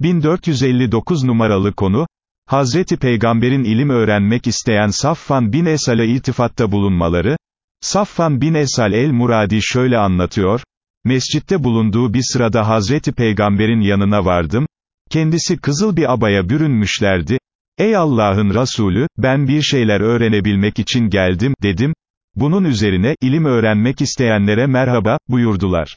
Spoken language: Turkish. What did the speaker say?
1459 numaralı konu, Hazreti Peygamber'in ilim öğrenmek isteyen Safvan bin Esal'a iltifatta bulunmaları, Safvan bin Esal el-Muradi şöyle anlatıyor, mescitte bulunduğu bir sırada Hazreti Peygamber'in yanına vardım, kendisi kızıl bir abaya bürünmüşlerdi, ey Allah'ın Resulü, ben bir şeyler öğrenebilmek için geldim, dedim, bunun üzerine, ilim öğrenmek isteyenlere merhaba, buyurdular.